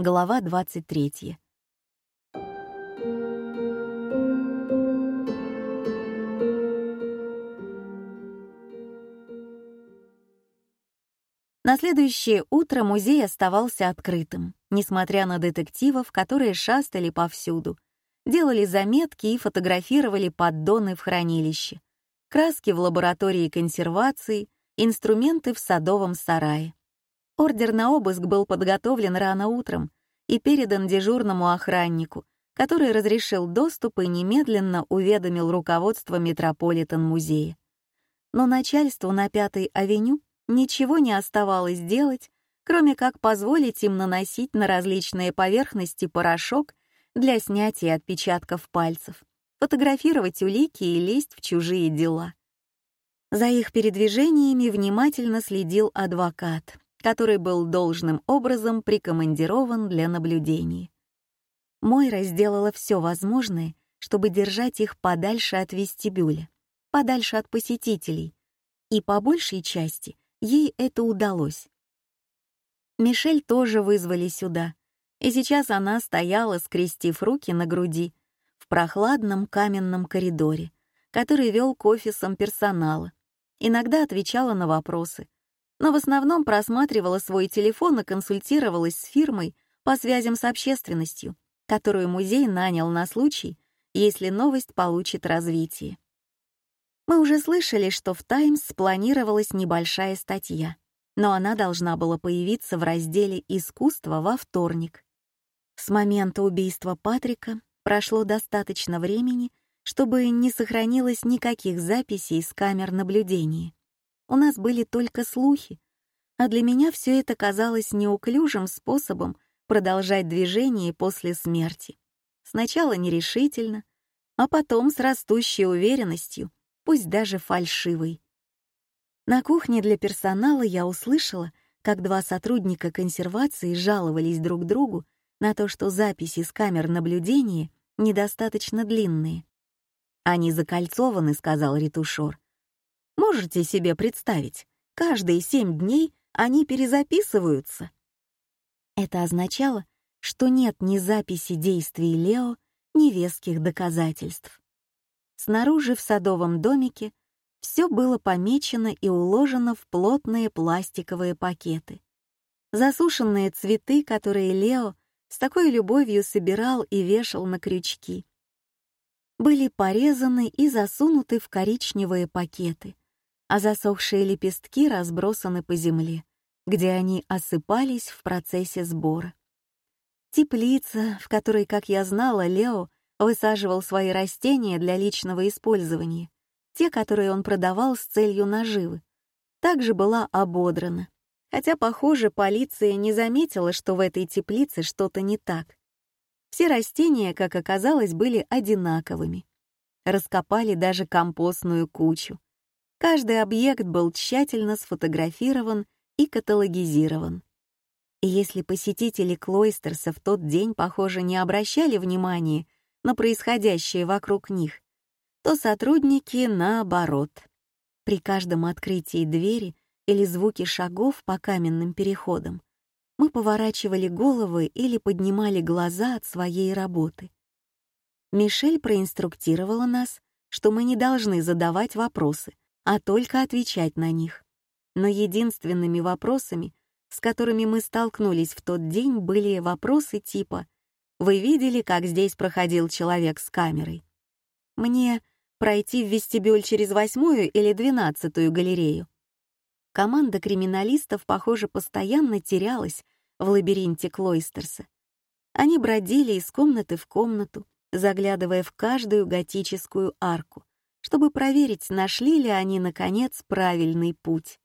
Глава 23. На следующее утро музей оставался открытым, несмотря на детективов, которые шастали повсюду, делали заметки и фотографировали поддоны в хранилище, краски в лаборатории консервации, инструменты в садовом сарае. Ордер на обыск был подготовлен рано утром и передан дежурному охраннику, который разрешил доступ и немедленно уведомил руководство Метрополитен-музея. Но начальству на Пятой авеню ничего не оставалось делать, кроме как позволить им наносить на различные поверхности порошок для снятия отпечатков пальцев, фотографировать улики и лезть в чужие дела. За их передвижениями внимательно следил адвокат, который был должным образом прикомандирован для наблюдений. Мойра сделала все возможное, чтобы держать их подальше от вестибюля, подальше от посетителей, и по большей части ей это удалось. Мишель тоже вызвали сюда, и сейчас она стояла, скрестив руки на груди, в прохладном каменном коридоре, который вел к офисам персонала, иногда отвечала на вопросы — но в основном просматривала свой телефон и консультировалась с фирмой по связям с общественностью, которую музей нанял на случай, если новость получит развитие. Мы уже слышали, что в «Таймс» спланировалась небольшая статья, но она должна была появиться в разделе «Искусство» во вторник. С момента убийства Патрика прошло достаточно времени, чтобы не сохранилось никаких записей с камер наблюдения у нас были только слухи, а для меня все это казалось неуклюжим способом продолжать движение после смерти. Сначала нерешительно, а потом с растущей уверенностью, пусть даже фальшивой. На кухне для персонала я услышала, как два сотрудника консервации жаловались друг другу на то, что записи с камер наблюдения недостаточно длинные. «Они закольцованы», — сказал ретушер. Можете себе представить, каждые семь дней они перезаписываются. Это означало, что нет ни записи действий Лео, ни веских доказательств. Снаружи в садовом домике все было помечено и уложено в плотные пластиковые пакеты. Засушенные цветы, которые Лео с такой любовью собирал и вешал на крючки, были порезаны и засунуты в коричневые пакеты — а засохшие лепестки разбросаны по земле, где они осыпались в процессе сбора. Теплица, в которой, как я знала, Лео высаживал свои растения для личного использования, те, которые он продавал с целью наживы, также была ободрана. Хотя, похоже, полиция не заметила, что в этой теплице что-то не так. Все растения, как оказалось, были одинаковыми. Раскопали даже компостную кучу, Каждый объект был тщательно сфотографирован и каталогизирован. И если посетители Клойстерса в тот день, похоже, не обращали внимания на происходящее вокруг них, то сотрудники наоборот. При каждом открытии двери или звуке шагов по каменным переходам мы поворачивали головы или поднимали глаза от своей работы. Мишель проинструктировала нас, что мы не должны задавать вопросы — а только отвечать на них. Но единственными вопросами, с которыми мы столкнулись в тот день, были вопросы типа «Вы видели, как здесь проходил человек с камерой?» «Мне пройти в вестибюль через восьмую или двенадцатую галерею?» Команда криминалистов, похоже, постоянно терялась в лабиринте Клойстерса. Они бродили из комнаты в комнату, заглядывая в каждую готическую арку, чтобы проверить, нашли ли они, наконец, правильный путь.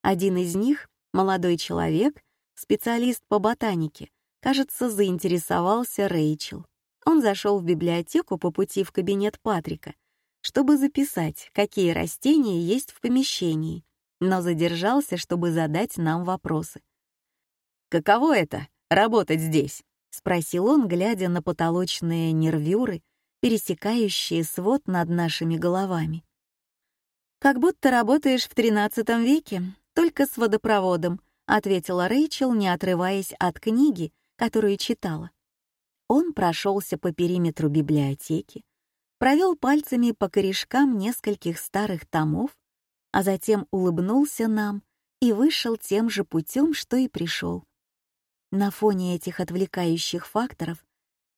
Один из них, молодой человек, специалист по ботанике, кажется, заинтересовался Рэйчел. Он зашел в библиотеку по пути в кабинет Патрика, чтобы записать, какие растения есть в помещении, но задержался, чтобы задать нам вопросы. «Каково это — работать здесь?» — спросил он, глядя на потолочные нервюры пересекающие свод над нашими головами. «Как будто работаешь в XIII веке, только с водопроводом», ответила Рэйчел, не отрываясь от книги, которую читала. Он прошелся по периметру библиотеки, провел пальцами по корешкам нескольких старых томов, а затем улыбнулся нам и вышел тем же путем, что и пришел. На фоне этих отвлекающих факторов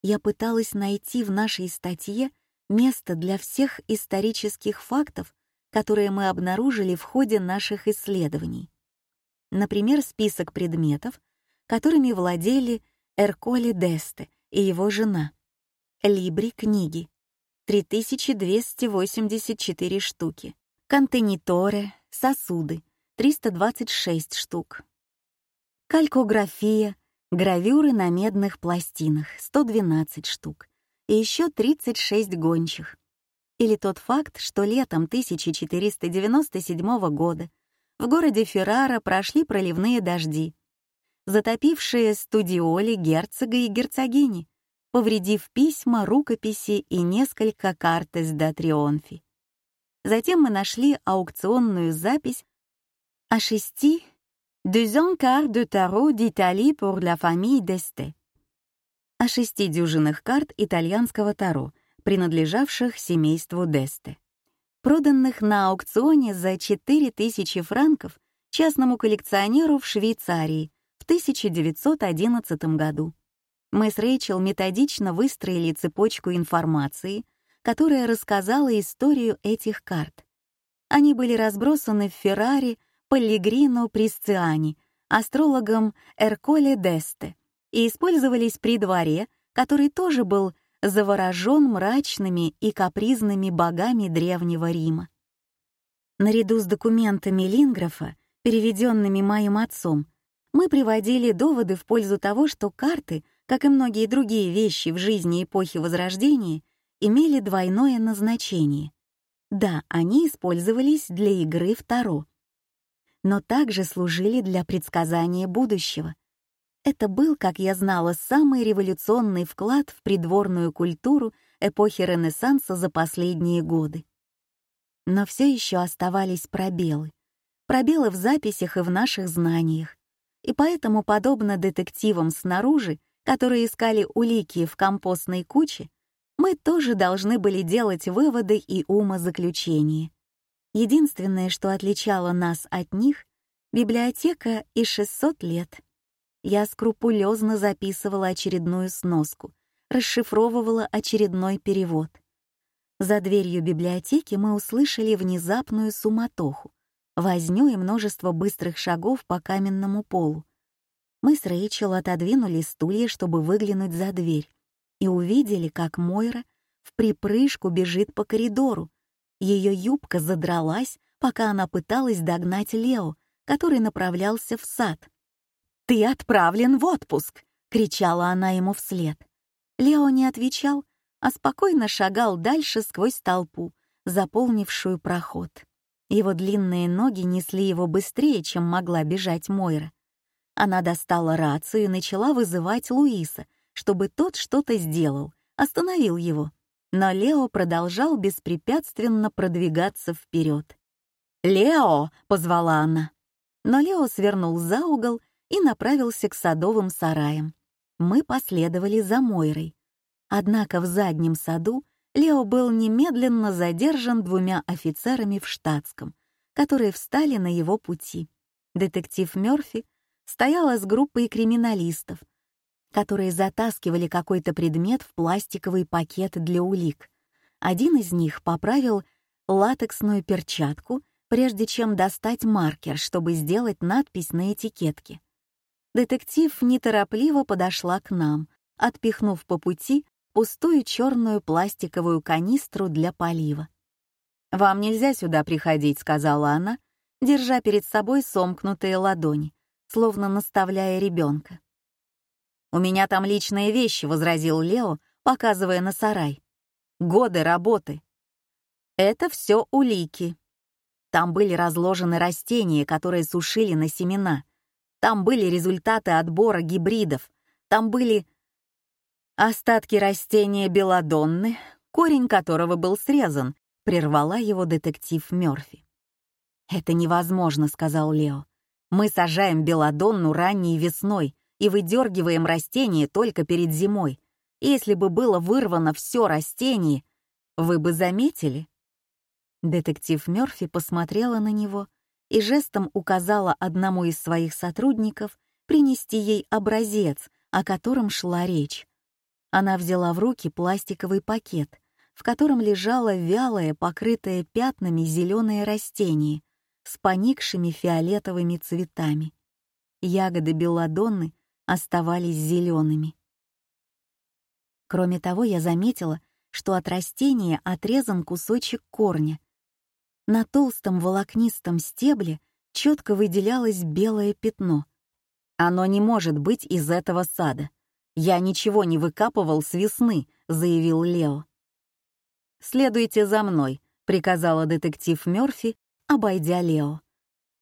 я пыталась найти в нашей статье место для всех исторических фактов, которые мы обнаружили в ходе наших исследований. Например, список предметов, которыми владели Эрколи Десте и его жена. Либри книги. 3284 штуки. Контениторе, сосуды. 326 штук. Калькография, гравюры на медных пластинах — 112 штук, и еще 36 гончих. Или тот факт, что летом 1497 года в городе Феррара прошли проливные дожди, затопившие студиоли герцога и герцогини, повредив письма, рукописи и несколько карт из Датрионфи. Затем мы нашли аукционную запись о шести deux encarts de tarot d'Italie pour la famille d'Este. О шести дюжинах карт итальянского таро, принадлежавших семейству Десте. Проданных на аукционе за 4000 франков частному коллекционеру в Швейцарии в 1911 году. Мы с Рэйчел методично выстроили цепочку информации, которая рассказала историю этих карт. Они были разбросаны в Феррари, Полигрино Присциани, астрологом Эрколе Десте, и использовались при дворе, который тоже был заворожен мрачными и капризными богами Древнего Рима. Наряду с документами Линграфа, переведенными моим отцом, мы приводили доводы в пользу того, что карты, как и многие другие вещи в жизни эпохи Возрождения, имели двойное назначение. Да, они использовались для игры в Таро — но также служили для предсказания будущего. Это был, как я знала, самый революционный вклад в придворную культуру эпохи Ренессанса за последние годы. Но все еще оставались пробелы. Пробелы в записях и в наших знаниях. И поэтому, подобно детективам снаружи, которые искали улики в компостной куче, мы тоже должны были делать выводы и умозаключения. Единственное, что отличало нас от них — библиотека и 600 лет. Я скрупулезно записывала очередную сноску, расшифровывала очередной перевод. За дверью библиотеки мы услышали внезапную суматоху, возню и множество быстрых шагов по каменному полу. Мы с Рэйчел отодвинули стулья, чтобы выглянуть за дверь, и увидели, как Мойра в припрыжку бежит по коридору, ее юбка задралась, пока она пыталась догнать Лео, который направлялся в сад. «Ты отправлен в отпуск!» — кричала она ему вслед. Лео не отвечал, а спокойно шагал дальше сквозь толпу, заполнившую проход. Его длинные ноги несли его быстрее, чем могла бежать Мойра. Она достала рацию и начала вызывать Луиса, чтобы тот что-то сделал, остановил его но Лео продолжал беспрепятственно продвигаться вперед. «Лео!» — позвала она. Но Лео свернул за угол и направился к садовым сараям. Мы последовали за Мойрой. Однако в заднем саду Лео был немедленно задержан двумя офицерами в штатском, которые встали на его пути. Детектив Мёрфи стояла с группой криминалистов, которые затаскивали какой-то предмет в пластиковый пакет для улик. Один из них поправил латексную перчатку, прежде чем достать маркер, чтобы сделать надпись на этикетке. Детектив неторопливо подошла к нам, отпихнув по пути пустую черную пластиковую канистру для полива. «Вам нельзя сюда приходить», — сказала она, держа перед собой сомкнутые ладони, словно наставляя ребенка. «У меня там личные вещи», — возразил Лео, показывая на сарай. «Годы работы». «Это все улики». Там были разложены растения, которые сушили на семена. Там были результаты отбора гибридов. Там были остатки растения белодонны, корень которого был срезан, прервала его детектив Мёрфи. «Это невозможно», — сказал Лео. «Мы сажаем белодонну ранней весной, и выдергиваем растение только перед зимой. Если бы было вырвано все растение, вы бы заметили. Детектив Мёрфи посмотрела на него и жестом указала одному из своих сотрудников принести ей образец, о котором шла речь. Она взяла в руки пластиковый пакет, в котором лежало вялое, покрытое пятнами зеленое растение с поникшими фиолетовыми цветами. Ягоды белладонны оставались зелеными. Кроме того, я заметила, что от растения отрезан кусочек корня. На толстом волокнистом стебле четко выделялось белое пятно. «Оно не может быть из этого сада. Я ничего не выкапывал с весны», — заявил Лео. «Следуйте за мной», — приказала детектив Мёрфи, обойдя Лео.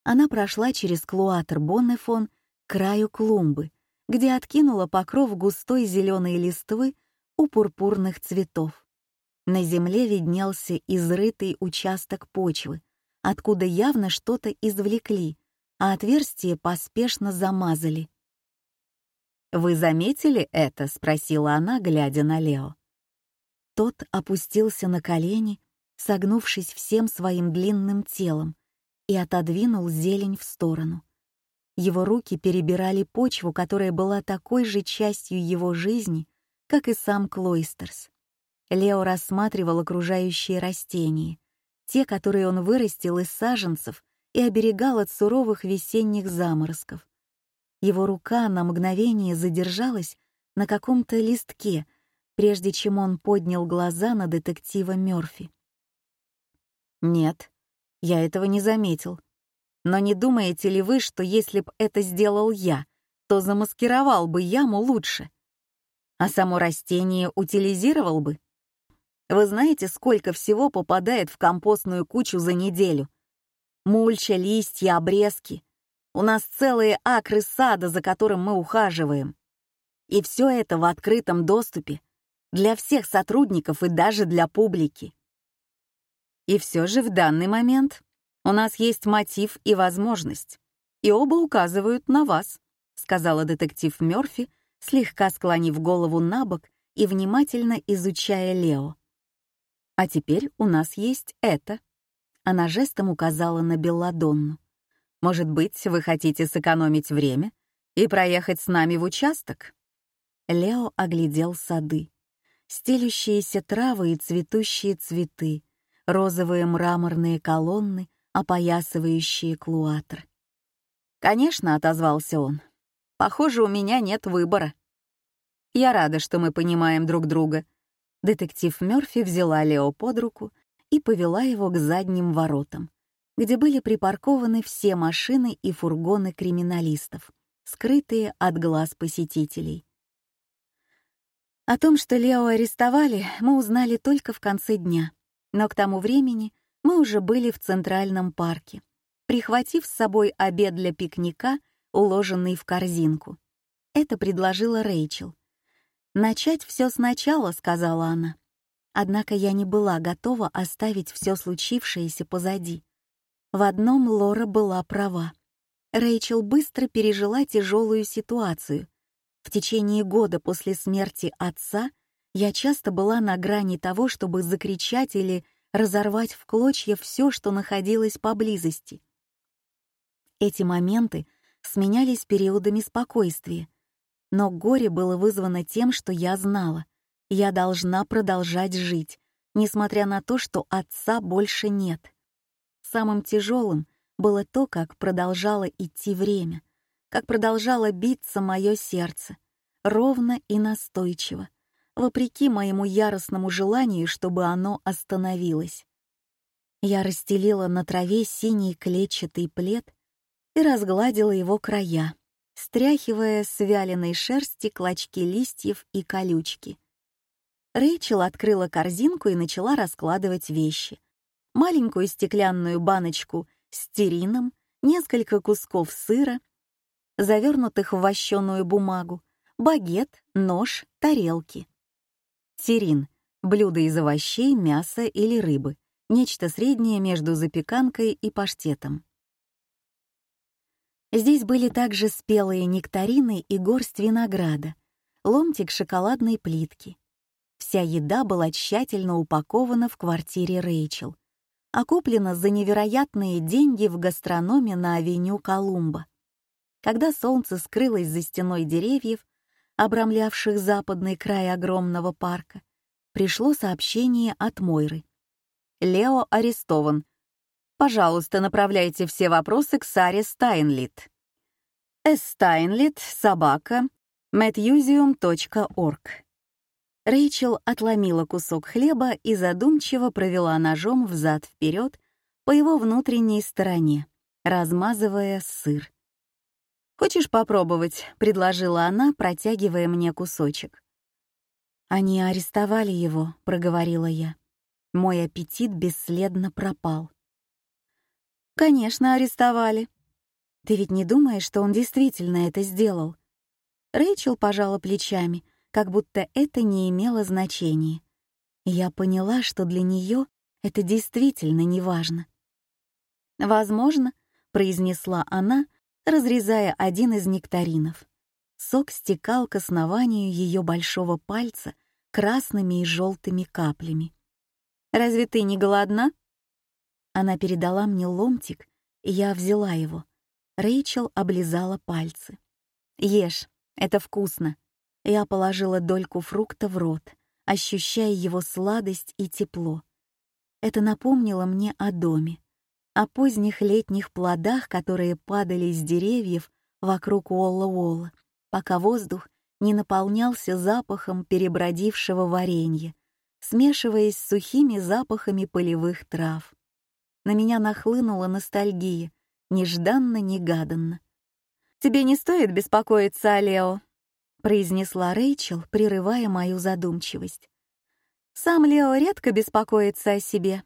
Она прошла через клуатр Боннефон к краю клумбы, где откинула покров густой зеленой листвы у пурпурных цветов. На земле виднелся изрытый участок почвы, откуда явно что-то извлекли, а отверстие поспешно замазали. «Вы заметили это?» — спросила она, глядя на Лео. Тот опустился на колени, согнувшись всем своим длинным телом, и отодвинул зелень в сторону. Его руки перебирали почву, которая была такой же частью его жизни, как и сам Клойстерс. Лео рассматривал окружающие растения, те, которые он вырастил из саженцев и оберегал от суровых весенних заморозков. Его рука на мгновение задержалась на каком-то листке, прежде чем он поднял глаза на детектива Мёрфи. «Нет, я этого не заметил», но не думаете ли вы, что если б это сделал я, то замаскировал бы яму лучше? А само растение утилизировал бы? Вы знаете, сколько всего попадает в компостную кучу за неделю? Мульча, листья, обрезки. У нас целые акры сада, за которым мы ухаживаем. И все это в открытом доступе. Для всех сотрудников и даже для публики. И все же в данный момент у нас есть мотив и возможность. И оба указывают на вас», — сказала детектив Мёрфи, слегка склонив голову на бок и внимательно изучая Лео. «А теперь у нас есть это». Она жестом указала на Белладонну. «Может быть, вы хотите сэкономить время и проехать с нами в участок?» Лео оглядел сады. Стелющиеся травы и цветущие цветы, розовые мраморные колонны — опоясывающие клуатр. «Конечно», — отозвался он. «Похоже, у меня нет выбора». «Я рада, что мы понимаем друг друга». Детектив Мёрфи взяла Лео под руку и повела его к задним воротам, где были припаркованы все машины и фургоны криминалистов, скрытые от глаз посетителей. О том, что Лео арестовали, мы узнали только в конце дня, но к тому времени мы уже были в Центральном парке, прихватив с собой обед для пикника, уложенный в корзинку. Это предложила Рэйчел. «Начать все сначала», — сказала она. Однако я не была готова оставить все случившееся позади. В одном Лора была права. Рэйчел быстро пережила тяжелую ситуацию. В течение года после смерти отца я часто была на грани того, чтобы закричать или разорвать в клочья все, что находилось поблизости. Эти моменты сменялись периодами спокойствия, но горе было вызвано тем, что я знала. Я должна продолжать жить, несмотря на то, что отца больше нет. Самым тяжелым было то, как продолжало идти время, как продолжало биться мое сердце, ровно и настойчиво, вопреки моему яростному желанию, чтобы оно остановилось. Я расстелила на траве синий клетчатый плед и разгладила его края, стряхивая с вяленой шерсти клочки листьев и колючки. Рэйчел открыла корзинку и начала раскладывать вещи. Маленькую стеклянную баночку с стерином, несколько кусков сыра, завернутых в вощеную бумагу, багет, нож, тарелки. Терин — блюдо из овощей, мяса или рыбы, нечто среднее между запеканкой и паштетом. Здесь были также спелые нектарины и горсть винограда, ломтик шоколадной плитки. Вся еда была тщательно упакована в квартире Рэйчел, а куплена за невероятные деньги в гастрономе на авеню Колумба. Когда солнце скрылось за стеной деревьев, обрамлявших западный край огромного парка, пришло сообщение от Мойры. «Лео арестован. Пожалуйста, направляйте все вопросы к Саре Стайнлит». Стайнлит, собака, matmuseum.org. Рэйчел отломила кусок хлеба и задумчиво провела ножом взад-вперед по его внутренней стороне, размазывая сыр. «Хочешь попробовать?» — предложила она, протягивая мне кусочек. «Они арестовали его», — проговорила я. Мой аппетит бесследно пропал. «Конечно, арестовали. Ты ведь не думаешь, что он действительно это сделал?» Рэйчел пожала плечами, как будто это не имело значения. Я поняла, что для нее это действительно неважно. «Возможно», — произнесла она, — разрезая один из нектаринов. Сок стекал к основанию ее большого пальца красными и желтыми каплями. «Разве ты не голодна?» Она передала мне ломтик, и я взяла его. Рэйчел облизала пальцы. «Ешь, это вкусно». Я положила дольку фрукта в рот, ощущая его сладость и тепло. Это напомнило мне о доме о поздних летних плодах, которые падали с деревьев вокруг Уолла-Уолла, пока воздух не наполнялся запахом перебродившего варенья, смешиваясь с сухими запахами полевых трав. На меня нахлынула ностальгия, нежданно-негаданно. «Тебе не стоит беспокоиться Лео», — произнесла Рэйчел, прерывая мою задумчивость. «Сам Лео редко беспокоится о себе.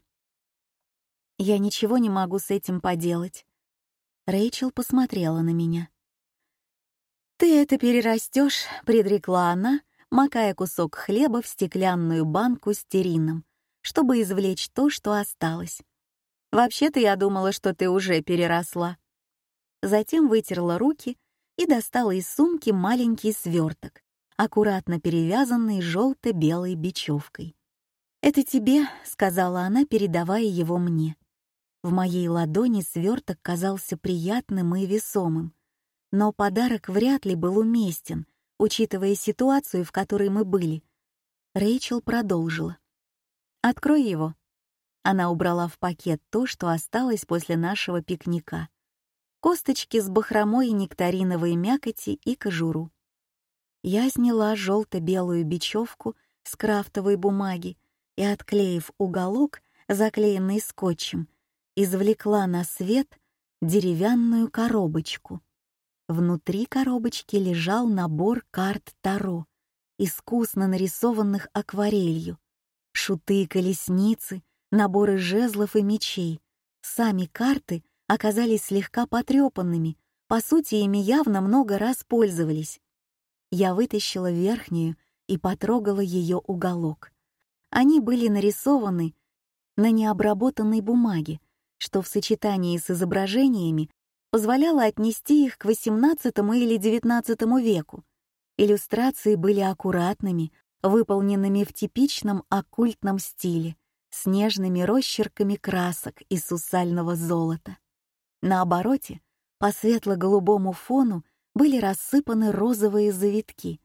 Я ничего не могу с этим поделать. Рэйчел посмотрела на меня. «Ты это перерастешь», — предрекла она, макая кусок хлеба в стеклянную банку с терином, чтобы извлечь то, что осталось. «Вообще-то я думала, что ты уже переросла». Затем вытерла руки и достала из сумки маленький сверток, аккуратно перевязанный желто-белой бечевкой. «Это тебе», — сказала она, передавая его мне. В моей ладони сверток казался приятным и весомым. Но подарок вряд ли был уместен, учитывая ситуацию, в которой мы были. Рэйчел продолжила. «Открой его». Она убрала в пакет то, что осталось после нашего пикника. Косточки с бахромой нектариновой мякоти и кожуру. Я сняла желто-белую бечевку с крафтовой бумаги и, отклеив уголок, заклеенный скотчем, извлекла на свет деревянную коробочку. Внутри коробочки лежал набор карт Таро, искусно нарисованных акварелью. Шуты, и колесницы, наборы жезлов и мечей. Сами карты оказались слегка потрепанными, по сути, ими явно много раз пользовались. Я вытащила верхнюю и потрогала ее уголок. Они были нарисованы на необработанной бумаге, что в сочетании с изображениями позволяло отнести их к XVIII или XIX веку. Иллюстрации были аккуратными, выполненными в типичном оккультном стиле, с нежными росчерками красок из сусального золота. На обороте, по светло-голубому фону, были рассыпаны розовые завитки.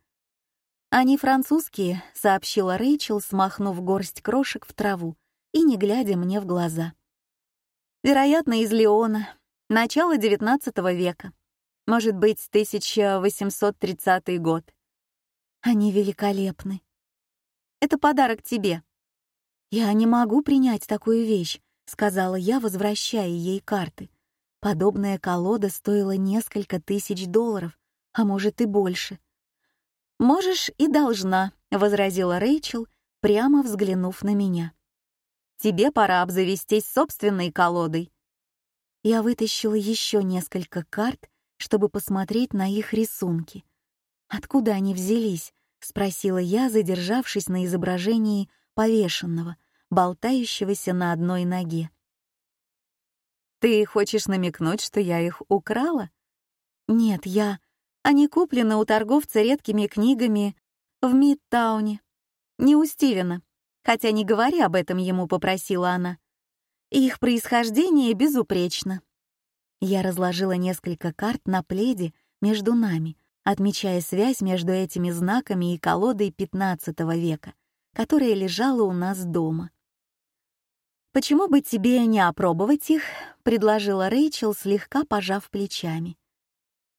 «Они французские», — сообщила Рэйчел, смахнув горсть крошек в траву и не глядя мне в глаза вероятно, из Леона, начало XIX века, может быть, 1830 год. Они великолепны. Это подарок тебе. Я не могу принять такую вещь, сказала я, возвращая ей карты. Подобная колода стоила несколько тысяч долларов, а может и больше. Можешь и должна, возразила Рэйчел, прямо взглянув на меня тебе пора обзавестись собственной колодой». Я вытащила еще несколько карт, чтобы посмотреть на их рисунки. «Откуда они взялись?» — спросила я, задержавшись на изображении повешенного, болтающегося на одной ноге. «Ты хочешь намекнуть, что я их украла?» «Нет, я. Они куплены у торговца редкими книгами в Мидтауне. Не у Стивена хотя не говоря об этом ему попросила она. Их происхождение безупречно. Я разложила несколько карт на пледе между нами, отмечая связь между этими знаками и колодой XV века, которая лежала у нас дома. «Почему бы тебе не опробовать их?» — предложила Рэйчел, слегка пожав плечами.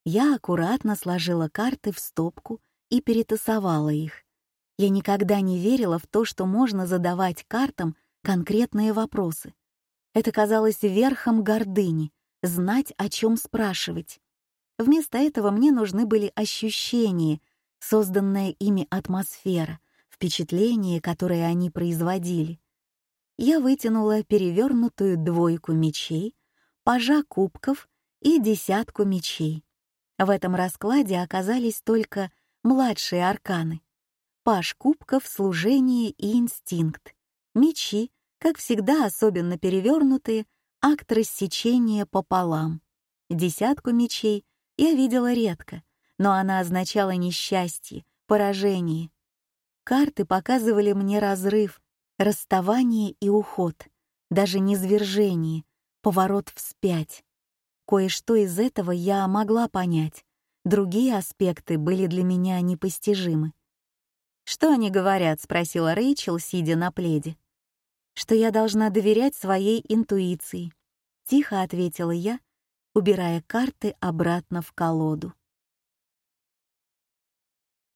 Я аккуратно сложила карты в стопку и перетасовала их, я никогда не верила в то, что можно задавать картам конкретные вопросы. Это казалось верхом гордыни — знать, о чем спрашивать. Вместо этого мне нужны были ощущения, созданная ими атмосфера, впечатления, которые они производили. Я вытянула перевернутую двойку мечей, пажа кубков и десятку мечей. В этом раскладе оказались только младшие арканы — Паш кубков, служение и инстинкт. Мечи, как всегда, особенно перевернутые, акт рассечения пополам. Десятку мечей я видела редко, но она означала несчастье, поражение. Карты показывали мне разрыв, расставание и уход, даже низвержение, поворот вспять. Кое-что из этого я могла понять, другие аспекты были для меня непостижимы. «Что они говорят?» — спросила Рэйчел, сидя на пледе. «Что я должна доверять своей интуиции», — тихо ответила я, убирая карты обратно в колоду.